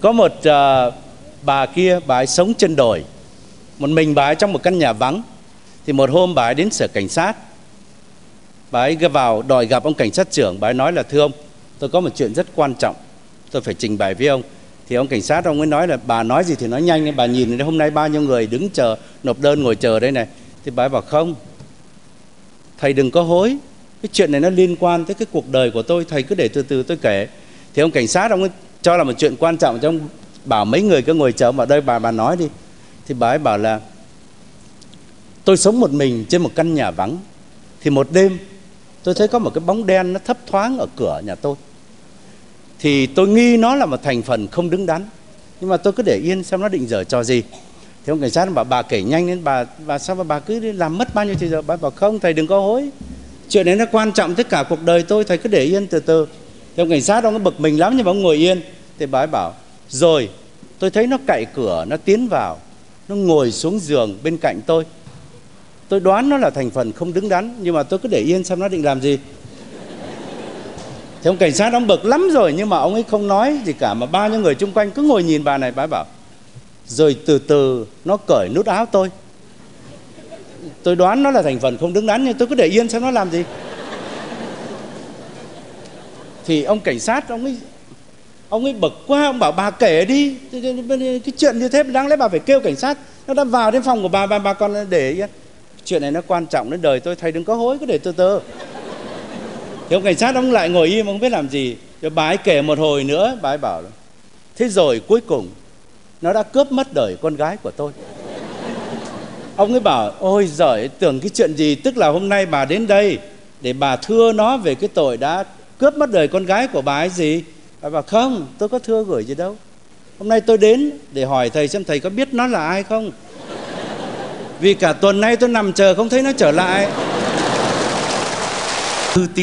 có một uh, bà kia bà ấy sống trên đồi. Một mình bà ấy trong một căn nhà vắng. Thì một hôm bà ấy đến sở cảnh sát. Bà ấy vào đòi gặp ông cảnh sát trưởng. Bà ấy nói là thưa ông tôi có một chuyện rất quan trọng. Tôi phải trình bày với ông. Thì ông cảnh sát ông ấy nói là bà nói gì thì nói nhanh nên bà nhìn hôm nay bao nhiêu người đứng chờ nộp đơn ngồi chờ đây này. Thì bà ấy bảo không. Thầy đừng có hối. Cái chuyện này nó liên quan tới cái cuộc đời của tôi. Thầy cứ để từ từ tôi kể. Thì ông cảnh sát ông ấy cho là một chuyện quan trọng trong bảo mấy người cứ ngồi chờ mà đây, bà bà nói đi. Thì bà ấy bảo là, tôi sống một mình trên một căn nhà vắng, thì một đêm tôi thấy có một cái bóng đen nó thấp thoáng ở cửa nhà tôi. Thì tôi nghi nó là một thành phần không đứng đắn, nhưng mà tôi cứ để yên xem nó định dở trò gì. Thì ông cảnh sát bảo, bà kể nhanh lên, bà bà sao mà bà cứ làm mất bao nhiêu thì giờ? Bà bảo, không, thầy đừng có hối. Chuyện đấy nó quan trọng tất cả cuộc đời tôi, thầy cứ để yên từ từ thì ông cảnh sát ông ấy bực mình lắm nhưng mà ông ngồi yên. Thì bà ấy bảo, rồi, tôi thấy nó cậy cửa, nó tiến vào, nó ngồi xuống giường bên cạnh tôi. Tôi đoán nó là thành phần không đứng đắn, nhưng mà tôi cứ để yên xem nó định làm gì. Thì ông cảnh sát ông bực lắm rồi, nhưng mà ông ấy không nói gì cả, mà bao nhiêu người chung quanh cứ ngồi nhìn bà này, bà ấy bảo, rồi từ từ nó cởi nút áo tôi. Tôi đoán nó là thành phần không đứng đắn nhưng tôi cứ để yên xem nó làm gì thì ông cảnh sát, ông ấy ông ấy bực quá, ông bảo bà kể đi. Cái chuyện như thế, đáng lẽ bà phải kêu cảnh sát. Nó đã vào đến phòng của bà bà bà còn để chuyện này nó quan trọng đến đời tôi, thầy đừng có hối, cứ để từ từ thì ông cảnh sát, ông lại ngồi im, ông biết làm gì. Rồi bà ấy kể một hồi nữa, bà ấy bảo thế rồi cuối cùng, nó đã cướp mất đời con gái của tôi. Ông ấy bảo, ôi giời, tưởng cái chuyện gì, tức là hôm nay bà đến đây để bà thưa nó về cái tội đã cướp mất đời con gái của bà ấy gì? Bà bảo, không, tôi có thưa gửi gì đâu. Hôm nay tôi đến để hỏi thầy xem thầy có biết nó là ai không? Vì cả tuần nay tôi nằm chờ không thấy nó trở lại. thư tín